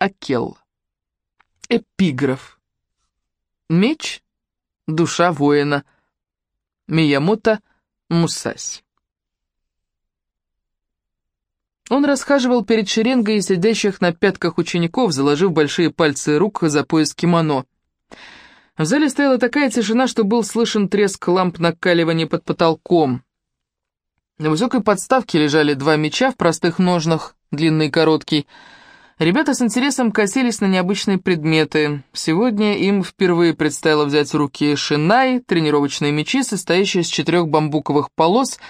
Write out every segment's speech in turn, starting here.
Акел. Эпиграф. Меч — душа воина. Миямото Мусаси. Он расхаживал перед шеренгой сидящих на пятках учеников, заложив большие пальцы рук за пояс кимоно. В зале стояла такая тишина, что был слышен треск ламп накаливания под потолком. На высокой подставке лежали два меча в простых ножнах, длинный и короткий. Ребята с интересом косились на необычные предметы. Сегодня им впервые предстояло взять в руки шинай, тренировочные мечи, состоящие из четырех бамбуковых полос,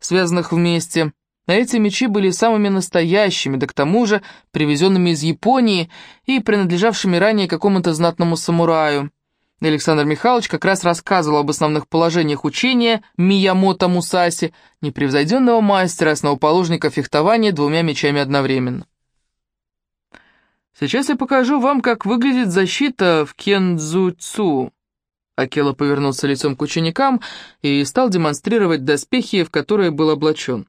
связанных вместе. А эти мечи были самыми настоящими, да к тому же привезенными из Японии и принадлежавшими ранее какому-то знатному самураю. Александр Михайлович как раз рассказывал об основных положениях учения Миямото Мусаси, непревзойденного мастера, основоположника фехтования двумя мечами одновременно. «Сейчас я покажу вам, как выглядит защита в кендзуцу». Акела повернулся лицом к ученикам и стал демонстрировать доспехи, в которые был облачен.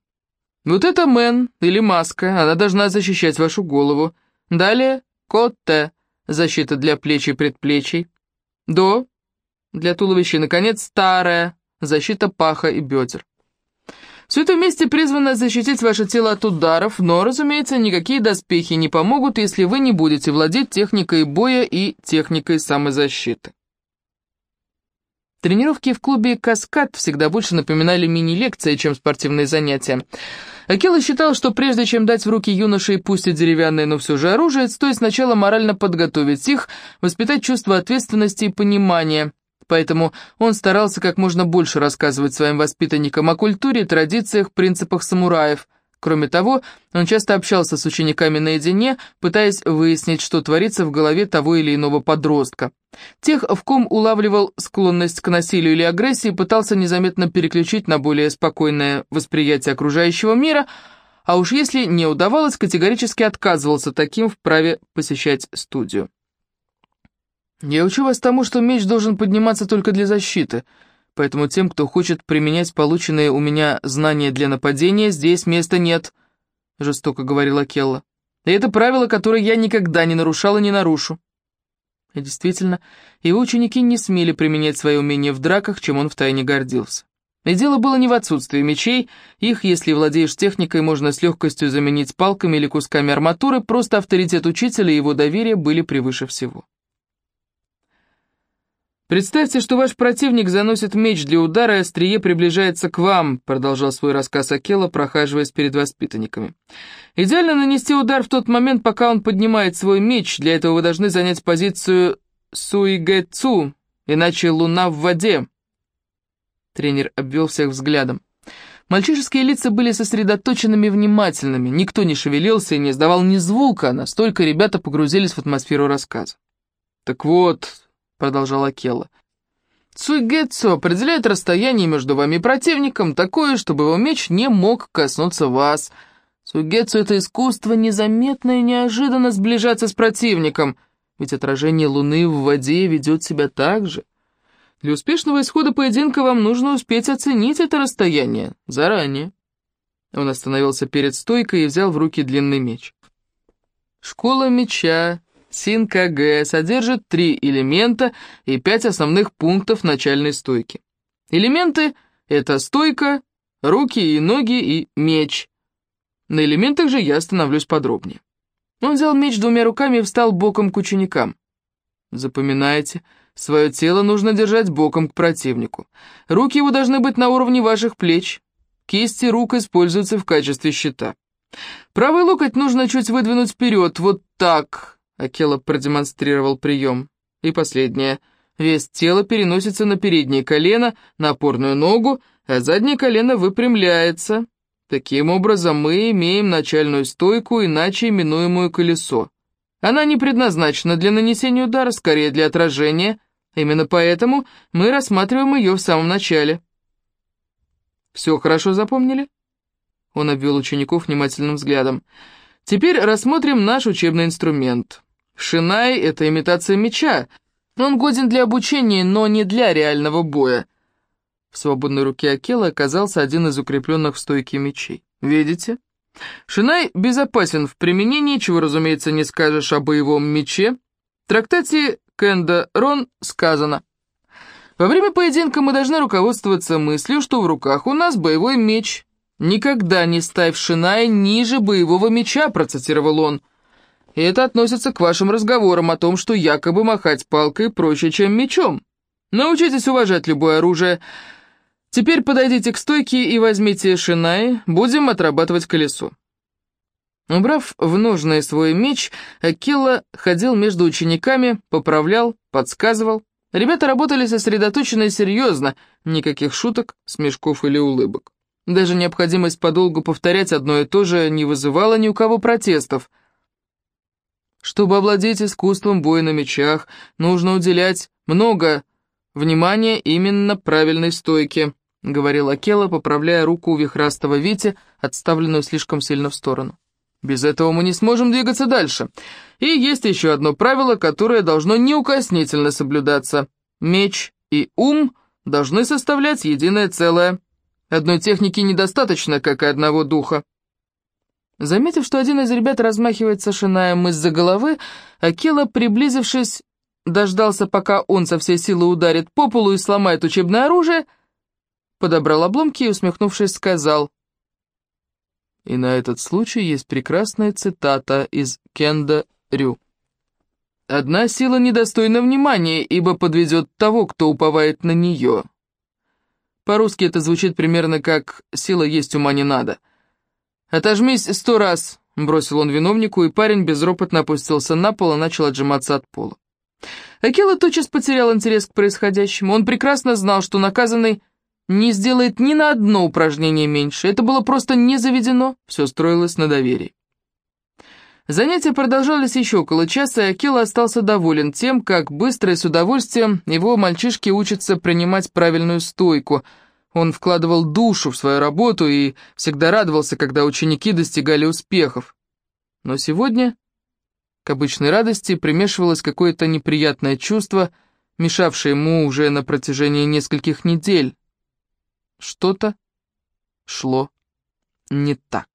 Вот это мэн или маска, она должна защищать вашу голову. Далее котте, защита для плеч и предплечий. До, для туловища. И, наконец, старая, защита паха и бедер. Все это вместе призвано защитить ваше тело от ударов, но, разумеется, никакие доспехи не помогут, если вы не будете владеть техникой боя и техникой самозащиты. Тренировки в клубе «Каскад» всегда больше напоминали мини-лекции, чем спортивные занятия. Акела считал, что прежде чем дать в руки юношей пусть и деревянное, но все же оружие, стоит сначала морально подготовить их, воспитать чувство ответственности и понимания. Поэтому он старался как можно больше рассказывать своим воспитанникам о культуре, традициях, принципах самураев – Кроме того, он часто общался с учениками наедине, пытаясь выяснить, что творится в голове того или иного подростка. Тех, в ком улавливал склонность к насилию или агрессии, пытался незаметно переключить на более спокойное восприятие окружающего мира, а уж если не удавалось, категорически отказывался таким в праве посещать студию. «Я учу вас тому, что меч должен подниматься только для защиты», Поэтому тем, кто хочет применять полученные у меня знания для нападения, здесь места нет», — жестоко говорила Келла. «И это правило, которое я никогда не нарушал и не нарушу». И действительно, его ученики не смели применять свои умения в драках, чем он втайне гордился. И дело было не в отсутствии мечей, их, если владеешь техникой, можно с легкостью заменить палками или кусками арматуры, просто авторитет учителя и его доверие были превыше всего. «Представьте, что ваш противник заносит меч для удара, и острие приближается к вам», продолжал свой рассказ Акела, прохаживаясь перед воспитанниками. «Идеально нанести удар в тот момент, пока он поднимает свой меч. Для этого вы должны занять позицию суигэцу, иначе луна в воде». Тренер обвел всех взглядом. Мальчишеские лица были сосредоточенными внимательными, никто не шевелился и не издавал ни звука, настолько ребята погрузились в атмосферу рассказа. «Так вот, продолжала Келла. Цуйгетсу определяет расстояние между вами и противником такое, чтобы его меч не мог коснуться вас. Цуйгетсу — это искусство незаметно и неожиданно сближаться с противником, ведь отражение луны в воде ведет себя так же. Для успешного исхода поединка вам нужно успеть оценить это расстояние заранее. Он остановился перед стойкой и взял в руки длинный меч. Школа меча СИН-КГ содержит три элемента и пять основных пунктов начальной стойки. Элементы — это стойка, руки и ноги и меч. На элементах же я остановлюсь подробнее. Он взял меч двумя руками и встал боком к ученикам. Запоминайте, свое тело нужно держать боком к противнику. Руки его должны быть на уровне ваших плеч. Кисти рук используются в качестве щита. Правый локоть нужно чуть выдвинуть вперед, вот так, Акела продемонстрировал прием. И последнее. Вес тела переносится на переднее колено, на опорную ногу, а заднее колено выпрямляется. Таким образом, мы имеем начальную стойку, иначе именуемую колесо. Она не предназначена для нанесения удара, скорее для отражения. Именно поэтому мы рассматриваем ее в самом начале. «Все хорошо запомнили?» Он обвел учеников внимательным взглядом. «Теперь рассмотрим наш учебный инструмент. Шинай — это имитация меча. Он годен для обучения, но не для реального боя. В свободной руке Акела оказался один из укрепленных в стойке мечей. Видите? Шинай безопасен в применении, чего, разумеется, не скажешь о боевом мече. В трактате Кэнда Рон сказано. Во время поединка мы должны руководствоваться мыслью, что в руках у нас боевой меч. «Никогда не ставь Шинай ниже боевого меча», процитировал он. Это относится к вашим разговорам о том, что якобы махать палкой проще, чем мечом. Научитесь уважать любое оружие. Теперь подойдите к стойке и возьмите шинай, будем отрабатывать колесо. Убрав в нужный свой меч, Акила ходил между учениками, поправлял, подсказывал. Ребята работали сосредоточенно и серьезно, никаких шуток, смешков или улыбок. Даже необходимость подолгу повторять одно и то же не вызывала ни у кого протестов – чтобы овладеть искусством боя на мечах, нужно уделять много внимания именно правильной стойке, говорил Акела, поправляя руку у вихрастого Вити, отставленную слишком сильно в сторону. Без этого мы не сможем двигаться дальше. И есть еще одно правило, которое должно неукоснительно соблюдаться. Меч и ум должны составлять единое целое. Одной техники недостаточно, как и одного духа. Заметив, что один из ребят размахивается шинаем из-за головы, Акела, приблизившись, дождался, пока он со всей силы ударит по полу и сломает учебное оружие, подобрал обломки и, усмехнувшись, сказал. И на этот случай есть прекрасная цитата из Кенда Рю. «Одна сила недостойна внимания, ибо подведет того, кто уповает на нее». По-русски это звучит примерно как «сила есть, ума не надо». «Отожмись сто раз!» — бросил он виновнику, и парень безропотно опустился на пол и начал отжиматься от пола. Акела тотчас потерял интерес к происходящему. Он прекрасно знал, что наказанный не сделает ни на одно упражнение меньше. Это было просто не заведено, все строилось на доверии. Занятия продолжались еще около часа, и Акела остался доволен тем, как быстро и с удовольствием его мальчишки учатся принимать правильную стойку — он вкладывал душу в свою работу и всегда радовался, когда ученики достигали успехов. Но сегодня к обычной радости примешивалось какое-то неприятное чувство, мешавшее ему уже на протяжении нескольких недель. Что-то шло не так.